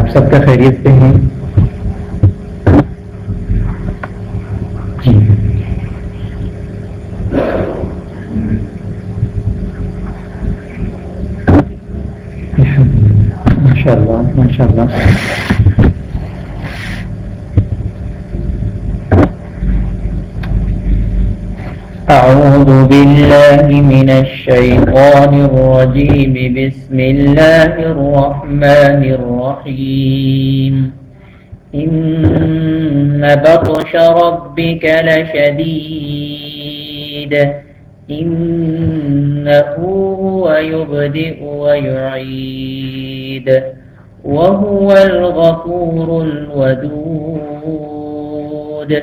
آپ سب کا خیریت سے ہیں جی ماشاء اللہ ماشاء اللہ أعوذ بالله من الشيطان الرجيم. بسم الله الرحمن الرحيم. إن بطش ربك لشديد. إنه هو يبدئ ويعيد. وهو الغفور الودود.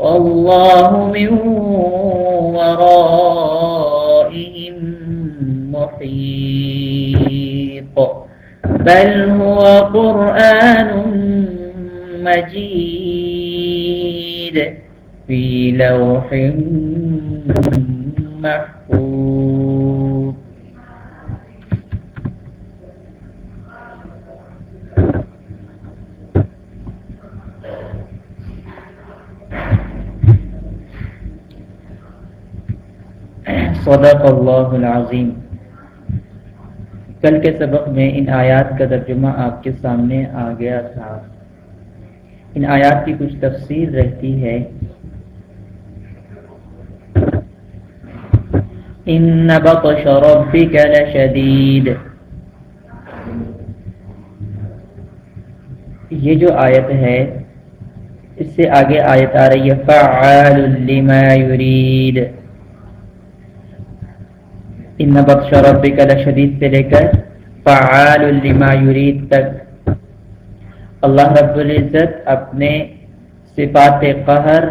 والله من ورائهم محيط. بل هو قرآن مجيد في لوح محفوظ. صدق اللہ العظیم۔ کل کے سبق میں ان آیات کا ترجمہ آپ کے سامنے آ گیا تھا۔ ان آیات کی کچھ تفسیر رہتی ہے۔ ان بطش ربک لشدید یہ جو آیت ہے، اس سے آگے آیت آ رہی ہے، فعال لما یرید ان بطش ربک لشدید سے لے کر فعال لما یرید تک اللہ رب العزت اپنے صفات قہر،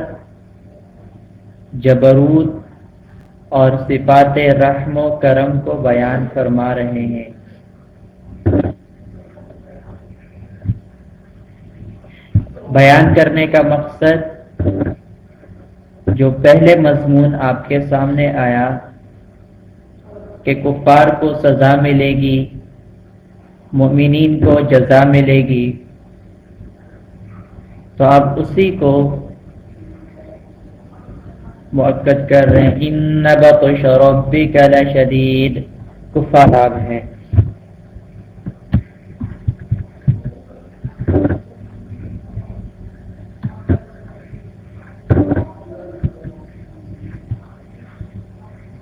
جبروت اور صفات رحم و کرم کو بیان فرما رہے ہیں۔ بیان کرنے کا مقصد جو پہلے مضمون آپ کے سامنے آیا کہ کفار کو سزا ملے گی مومنین کو جزا ملے گی۔ تو آپ اسی کو موقع کر رہے ہیں۔ ان بطش ربک لشدید۔ کفار ہیں۔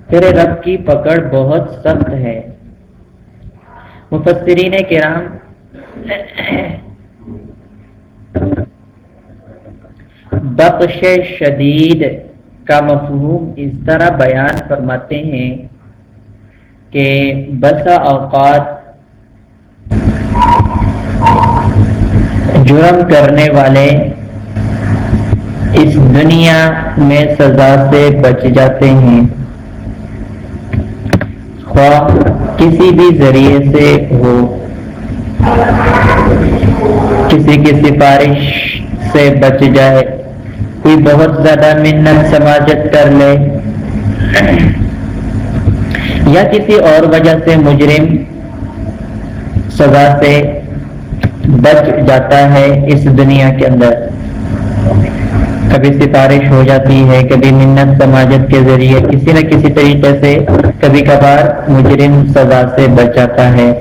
تیرے رب کی پکڑ بہت سخت ہے۔ مفسرین کرام بخش شدید کا مفہوم اس طرح بیان فرماتے ہیں کہ بسا اوقات جرم کرنے والے اس دنیا میں سزا سے بچ جاتے ہیں۔ خواہ کسی بھی ذریعے سے ہو۔ کسی کی سفارش سے بچ جائے۔ کوئی بہت زیادہ منت سماجت کر لے۔ یا کسی اور وجہ سے مجرم سزا سے بچ جاتا ہے اس دنیا کے اندر۔ کبھی سفارش ہو جاتی ہے، کبھی منت سماجت کے ذریعے کسی نہ کسی طریقے سے، کبھی کبھار مجرم سزا سے بچ جاتا ہے۔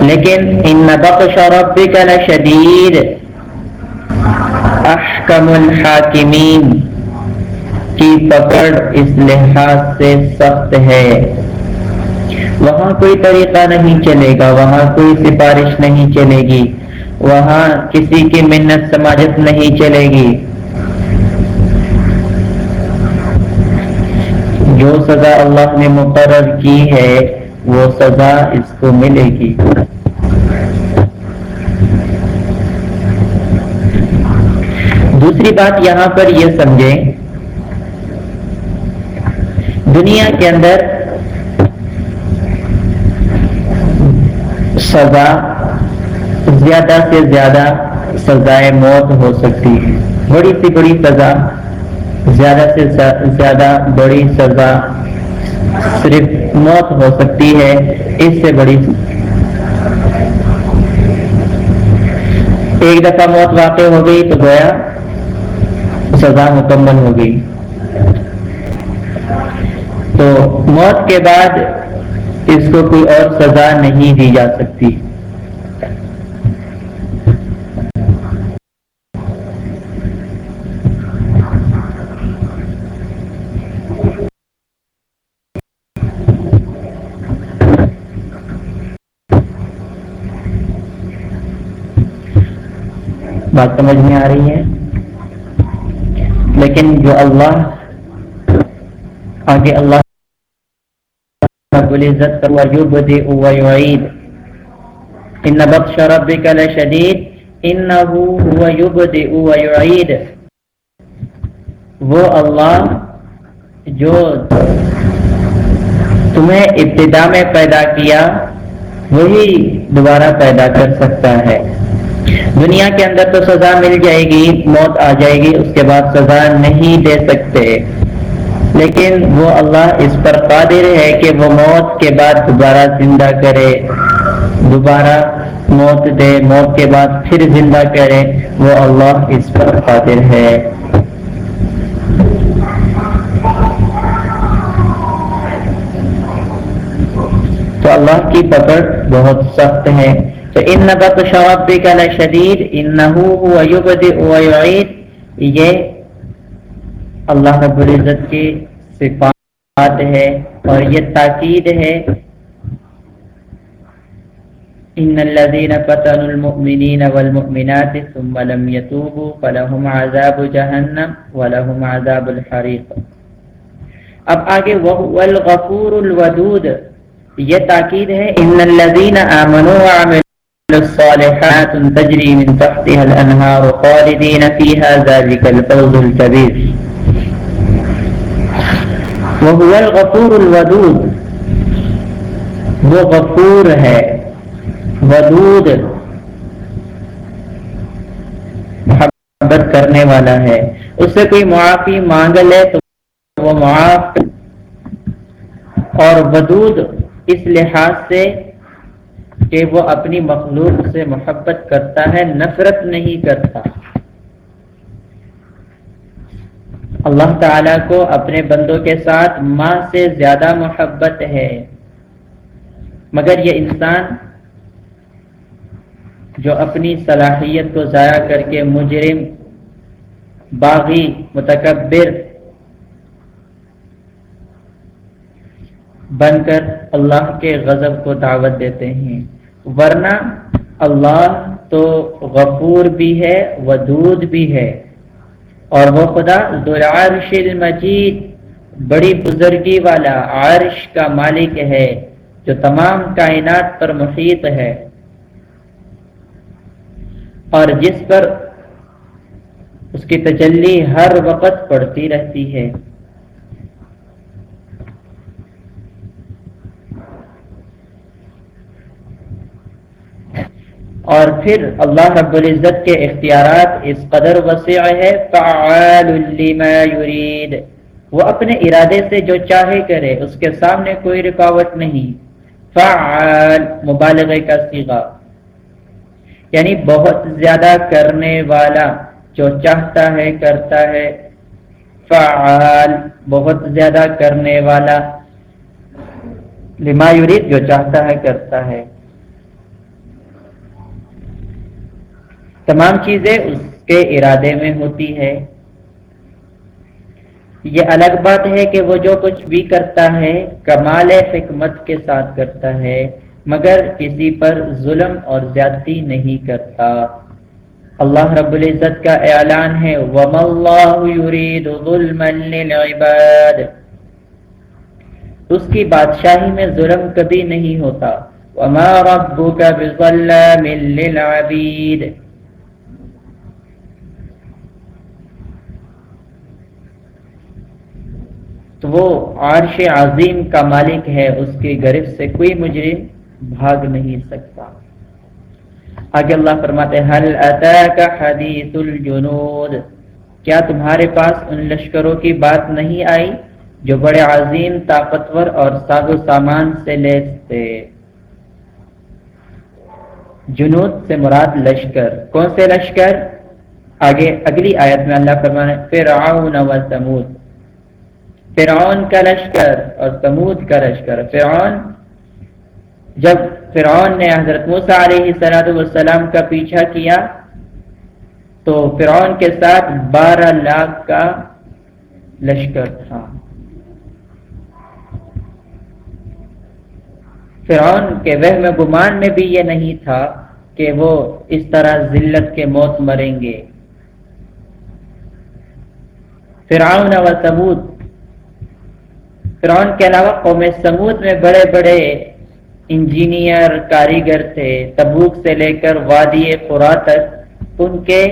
لیکن ان بخش ربک لشدید۔ احکم الحاکمین۔ کی پکڑ اس لحاظ سے سخت ہے۔ وہاں کوئی طریقہ نہیں چلے گا، وہاں کوئی سفارش نہیں چلے گی۔ وہاں کسی کی منت سماجت نہیں چلے گی۔ جو سزا اللہ نے مقرر کی ہے، وہ سزا اس کو ملے گی۔ دوسری بات یہاں پر یہ سمجھیں، دنیا کے اندر سزا زیادہ سے زیادہ سزائے موت ہو سکتی ہے۔ بڑی سی بڑی سزا، زیادہ سے زیادہ بڑی سزا صرف موت ہو سکتی ہے۔ اس سے بڑی ایک دفعہ موت واقع ہو گئی تو گویا سزا مکمل ہو گئی۔ تو موت کے بعد اس کو کوئی اور سزا نہیں دی جا سکتی۔ بات سمجھ میں آ رہی ہے۔ لیکن جو اللہ آگے اللہ رب العزت ويبدئ ويعيد ان بطش ربك لشديد انه هو يبدئ ويعيد وہ اللہ جو تمہیں ابتدا میں پیدا کیا، وہی دوبارہ پیدا کر سکتا ہے۔ دنیا کے اندر تو سزا مل جائے گی، موت آ جائے گی، اس کے بعد سزا نہیں دے سکتے۔ لیکن وہ اللہ اس پر قادر ہے کہ وہ موت کے بعد دوبارہ زندہ کرے۔ دوبارہ موت دے، موت کے بعد پھر زندہ کرے۔ وہ اللہ اس پر قادر ہے۔ تو اللہ کی پکڑ بہت سخت ہے۔ تو ان نبت شواب کا شدید ان یہ اللہ رب العزت کی صفات ہے اور یہ تاکید ہے۔ ان الذين فتنوا المؤمنين والمؤمنات ثم لم يتوبوا فلهم عذاب جهنم ولهم عذاب الحريق۔ اب آگے وهو الغفور الودود۔ یہ تاکید ہے۔ ان الذين امنوا وعملوا الصالحات تجري من تحتها الانهار خالدين فيها، ذلك الفوز الكبير. وہ الغفور الودود. وہ غفور ہے، ودود. محبت کرنے والا ہے۔ اس سے کوئی معافی مانگ لے تو وہ معاف اور ودود اس لحاظ سے کہ وہ اپنی مخلوق سے محبت کرتا ہے، نفرت نہیں کرتا۔ اللہ تعالیٰ کو اپنے بندوں کے ساتھ ماں سے زیادہ محبت ہے۔ مگر یہ انسان جو اپنی صلاحیت کو ضائع کر کے مجرم، باغی، متکبر بن کر اللہ کے غضب کو دعوت دیتے ہیں۔ ورنہ اللہ تو غفور بھی ہے، ودود بھی ہے۔ اور وہ خدا ذوالعرش المجید، بڑی بزرگی والا عرش کا مالک ہے، جو تمام کائنات پر محیط ہے۔ اور جس پر اس کی تجلی ہر وقت پڑتی رہتی ہے۔ اور پھر اللہ رب العزت کے اختیارات اس قدر وسیع ہے فعال لما يريد۔ وہ اپنے ارادے سے جو چاہے کرے، اس کے سامنے کوئی رکاوٹ نہیں۔ فعال، مبالغے کا سیغا یعنی بہت زیادہ کرنے والا جو چاہتا ہے، کرتا ہے۔ فعال، بہت زیادہ کرنے والا۔ لما یرید جو چاہتا ہے، کرتا ہے۔ تمام چیزیں اس کے ارادے میں ہوتی ہے۔ یہ الگ بات ہے کہ وہ جو کچھ بھی کرتا ہے، کمال حکمت کے ساتھ کرتا ہے، مگر کسی پر ظلم اور زیادتی نہیں کرتا۔ اللہ رب العزت کا اعلان ہے، وَمَا اللَّهُ يُرِيدُ ظُلْمًا لِلْعِبَادِ۔ اس کی بادشاہی میں ظلم کبھی نہیں ہوتا۔ وَمَا رَبُّكَ بِظَلَّامٍ لِلْعَبِيدِ۔ تو وہ عرش عظیم کا مالک ہے، اس کی گرفت سے کوئی مجرم بھاگ نہیں سکتا۔ آگے اللہ فرماتے حل اتاک حدیث الجنود؟ کیا تمہارے پاس ان لشکروں کی بات نہیں آئی جو بڑے عظیم، طاقتور اور ساز و سامان سے لیس تھے جنود سے مراد لشکر۔ کون سے لشکر؟ آگے اگلی آیت میں اللہ فرمانے فرعون و سمود فرعون کا لشکر اور سمود کا لشکر۔ فرعون، جب فرعون نے حضرت موسیٰ علیہ سلاد والسلام کا پیچھا کیا، تو فرعون کے ساتھ بارہ لاکھ کا لشکر تھا۔ فرعون کے وہ گمان میں بھی یہ نہیں تھا کہ وہ اس طرح ذلت کے موت مریں گے۔ فرعون و سمود فرعون کے علاوہ قوم سمود میں بڑے بڑے انجینئر، کاریگر تھے، تبوک سے لے کر وادی خورا تک، ان کے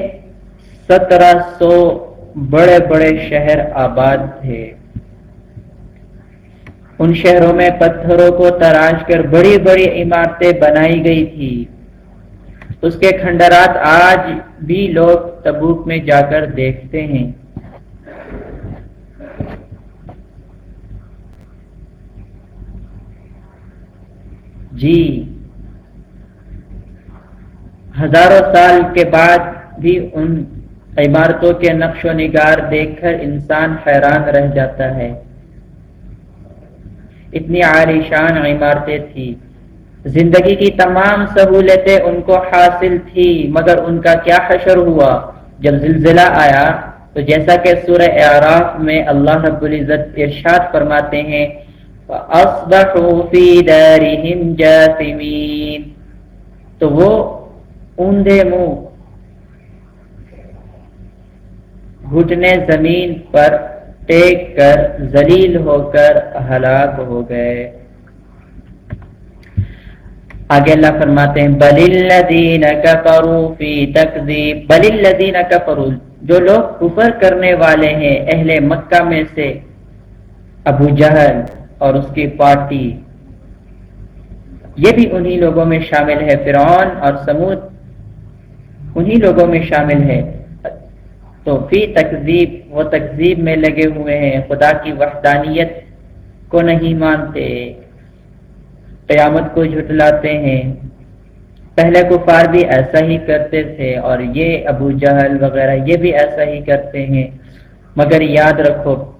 سترہ سو بڑے بڑے شہر آباد تھے۔ ان شہروں میں پتھروں کو تراش کر بڑی بڑی عمارتیں بنائی گئی تھی۔ اس کے کھنڈرات آج بھی لوگ تبوک میں جا کر دیکھتے ہیں۔ جی۔ ہزاروں سال کے بعد بھی ان عمارتوں کے نقش و نگار دیکھ کر انسان حیران رہ جاتا ہے۔ اتنی عالیشان عمارتیں تھی زندگی کی تمام سہولتیں ان کو حاصل تھی مگر ان کا کیا حشر ہوا؟ جب زلزلہ آیا تو جیسا کہ سورہ اعراف میں اللہ رب العزت ارشاد فرماتے ہیں فَأَصْبَحُوا فِي دَارِهِمْ جَاثِمِينَ تو وہ اوندے منہ گھٹنے زمین پر ٹیک کر ذلیل ہو کر ہلاک ہو گئے۔ آگے اللہ فرماتے ہیں، بل الذین کفروا فی تکذیب بل الذین کفروا جو لوگ کفر کرنے والے ہیں اہل مکہ میں سے، ابو جہل اور اس کی پارٹی۔ یہ بھی انہی لوگوں میں شامل ہے، فرعون اور سمود۔ انہی لوگوں میں شامل ہے۔ تو فی تکذیب، وہ تکذیب میں لگے ہوئے ہیں۔ خدا کی وحدانیت کو نہیں مانتے۔ قیامت کو جھٹلاتے ہیں۔ پہلے کفار بھی ایسا ہی کرتے تھے اور یہ ابو جہل وغیرہ یہ بھی ایسا ہی کرتے ہیں۔ مگر یاد رکھو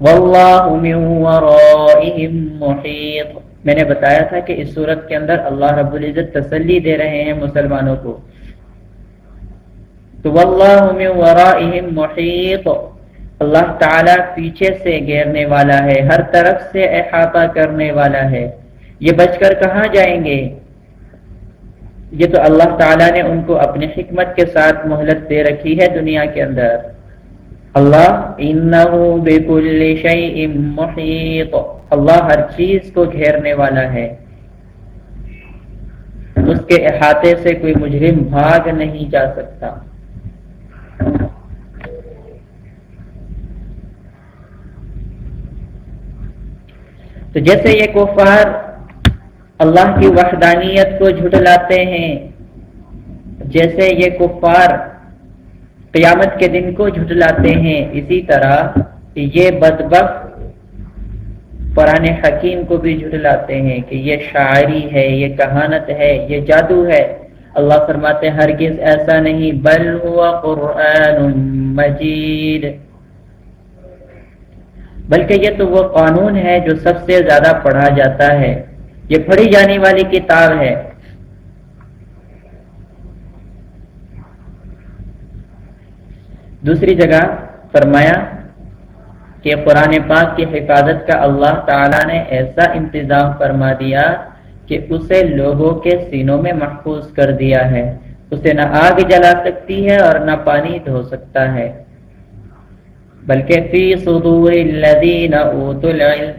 واللہ من ورائہم محیط۔ میں نے بتایا تھا کہ اس صورت کے اندر اللہ رب العزت تسلی دے رہے ہیں مسلمانوں کو۔ تو واللہ من ورائہم محیط۔ اللہ تعالی پیچھے سے گھیرنے والا ہے، ہر طرف سے احاطہ کرنے والا ہے۔ یہ بچ کر کہاں جائیں گے؟ یہ تو اللہ تعالیٰ نے ان کو اپنی حکمت کے ساتھ مہلت دے رکھی ہے دنیا کے اندر۔ اللہ انہو بکل شیء محیط۔ اللہ ہر چیز کو گھیرنے والا ہے۔ اس کے احاطے سے کوئی مجرم بھاگ نہیں جا سکتا۔ تو جیسے یہ کفار اللہ کی وحدانیت کو جھٹلاتے ہیں، جیسے یہ کفار قیامت کے دن کو جھٹلاتے ہیں۔ اسی طرح یہ بدبخ قرآن حکیم کو بھی جھٹلاتے ہیں کہ یہ شاعری ہے، یہ کہانت ہے، یہ جادو ہے۔ اللہ فرماتے ہرگز ایسا نہیں۔ بل ہوا قرآن مجید۔ بلکہ یہ تو وہ قانون ہے جو سب سے زیادہ پڑھا جاتا ہے۔ یہ پڑھی جانے والی کتاب ہے۔ دوسری جگہ فرمایا کہ قرآن پاک کی حفاظت کا اللہ تعالی نے ایسا انتظام فرما دیا کہ اسے لوگوں کے سینوں میں محفوظ کر دیا ہے۔ اسے نہ آگ جلا سکتی ہے اور نہ پانی دھو سکتا ہے۔ بلکہ فی صدور الذین العلم،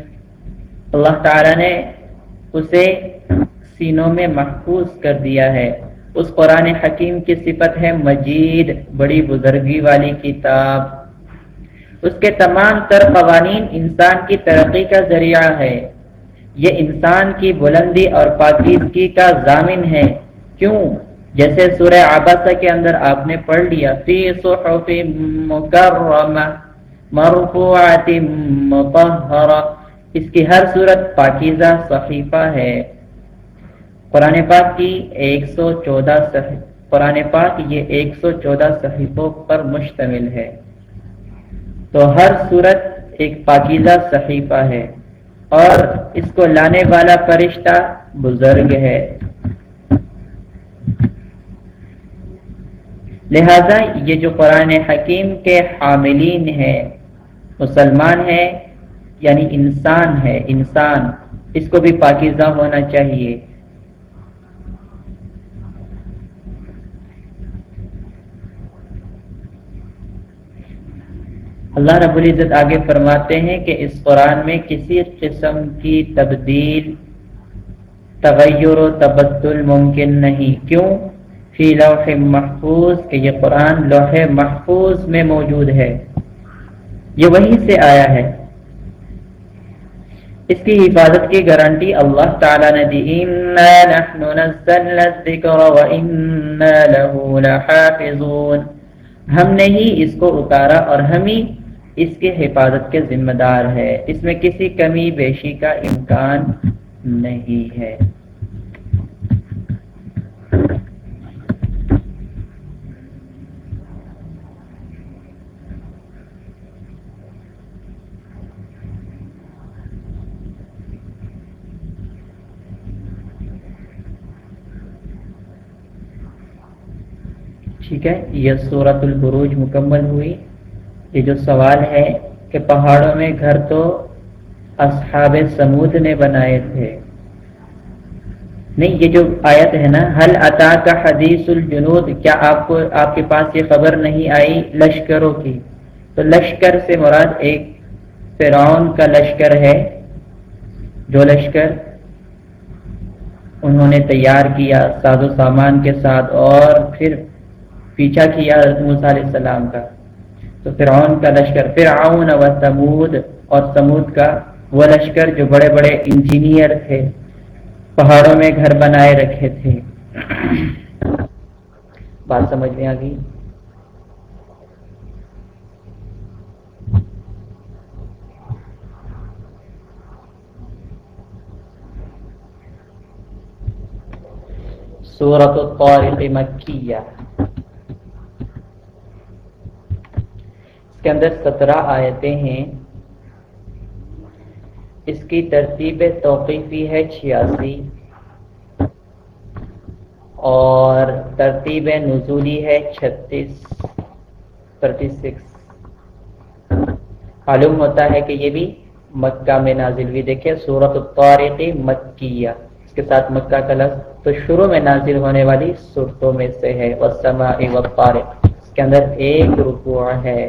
اللہ تعالی نے اسے سینوں میں محفوظ کر دیا ہے۔ اس قرآن حکیم کی صفت ہے مجید، بڑی بزرگی والی کتاب۔ اس کے تمام تر قوانین انسان کی ترقی کا ذریعہ ہے۔ یہ انسان کی بلندی اور پاکیزگی کا ضامن ہے۔ کیوں؟ جیسے سورہ آباسا کے اندر آپ نے پڑھ لیا، فی صحف مکرمہ مرفوعات مطہرہ۔ اس کی ہر صورت پاکیزہ صحیفہ ہے۔ قرآن پاک کی ایک سو چودہ قرآن پاک یہ ایک سو چودہ صحیفوں پر مشتمل ہے۔ تو ہر صورت ایک پاکیزہ صحیفہ ہے اور اس کو لانے والا فرشتہ بزرگ ہے۔ لہذا یہ جو قرآن حکیم کے حاملین ہے مسلمان ہے یعنی انسان ہے، انسان۔ اس کو بھی پاکیزہ ہونا چاہیے۔ اللہ رب العزت آگے فرماتے ہیں کہ اس قرآن میں کسی قسم کی تبدیل، تغیر و تبدل ممکن نہیں۔ کیوں؟ فی لوح محفوظ، کہ یہ قرآن لوح محفوظ میں موجود ہے۔ یہ وہیں سے آیا ہے۔ اس کی حفاظت کی گارنٹی اللہ تعالی نے دی۔ نحن نزلنا الذکر لحافظون۔ ہم نے ہی اس کو اتارا اور ہم ہی اس کے حفاظت کے ذمہ دار ہے۔ اس میں کسی کمی، بیشی کا امکان نہیں ہے۔ ٹھیک ہے، یہ سورت البروج مکمل ہوئی۔ یہ جو سوال ہے کہ پہاڑوں میں گھر تو اصحاب سمود نے بنائے تھے۔ نہیں، یہ جو آیت ہے نا حل عطا کا حدیث الجنود کیا آپ کو، آپ کے پاس یہ خبر نہیں آئی لشکروں کی؟ تو لشکر سے مراد ایک فرعون کا لشکر ہے۔ جو لشکر انہوں نے تیار کیا ساز و سامان کے ساتھ اور پھر پیچھا کیا موسیٰ علیہ السلام کا۔ تو فرعون کا لشکر فرعون و سمود اور سمود کا وہ لشکر جو بڑے بڑے انجینئر تھے، پہاڑوں میں گھر بنائے رکھے تھے۔ بات سمجھ میں آ گئی؟ سورت الطارق مکیہ۔ کے اندر سترہ آیتیں ہیں۔ اس کی ترتیب توقیفی ہے چھیاسی۔ اور ترتیب نزولی ہے چھتیس تھرٹی سکس۔ معلوم ہوتا ہے کہ یہ بھی مکہ میں نازل بھی دیکھیں سورت الطارق مکیہ۔ اس کے ساتھ مکہ کا لفظ تو شروع میں نازل ہونے والی صورتوں میں سے ہے۔ والسماء والطارق۔ اس کے اندر ایک رکوع ہے۔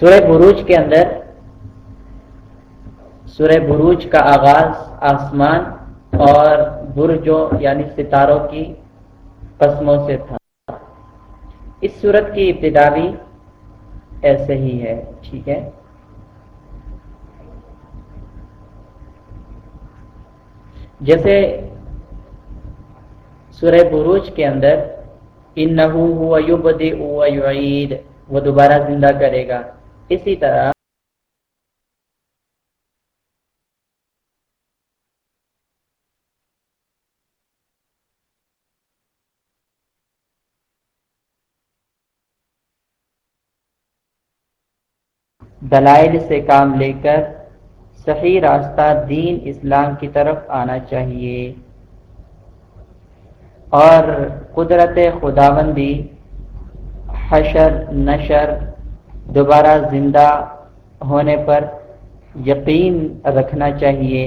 سورہ بروج کے اندر، سورہ بروج کا آغاز آسمان اور برجوں یعنی ستاروں کی قسموں سے تھا۔ اس صورت کی ابتدا بھی ایسے ہی ہے، ٹھیک ہے؟ جیسے سورہ بروج کے اندر ان یعید، وہ دوبارہ زندہ کرے گا۔ اسی طرح۔ دلائل سے کام لے کر صحیح راستہ دین اسلام کی طرف آنا چاہیے۔ اور قدرت خداوندی حشر نشر دوبارہ زندہ ہونے پر یقین رکھنا چاہیے۔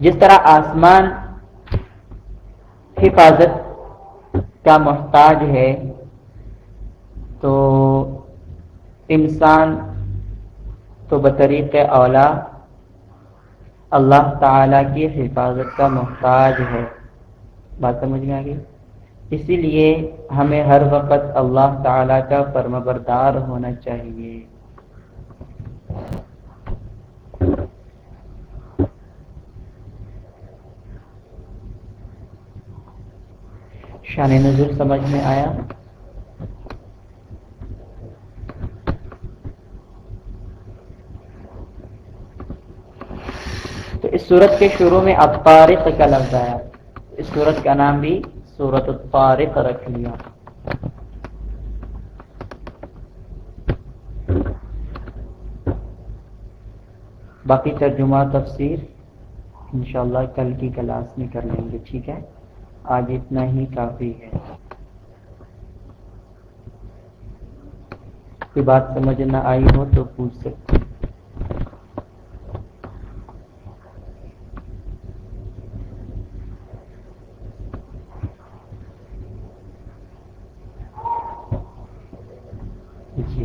جس طرح آسمان حفاظت کا محتاج ہے، تو انسان تو بطریق اولا اللہ تعالی کی حفاظت کا محتاج ہے۔ بات سمجھ میں آ گئی؟ اسی لیے ہمیں ہر وقت اللہ تعالی کا فرم بردار ہونا چاہیے۔ شان نظر سمجھ میں آیا؟ تو اس صورت کے شروع میں اطارق کا لفظ آیا۔ اس صورت کا نام بھی صورت الطارق رکھ لیا۔ باقی ترجمہ تفسیر انشاءاللہ کل کی کلاس میں کر لیں گے، ٹھیک ہے؟ آج اتنا ہی، کافی ہے۔ کوئی بات سمجھ نہ آئی ہو تو پوچھ سکتے جی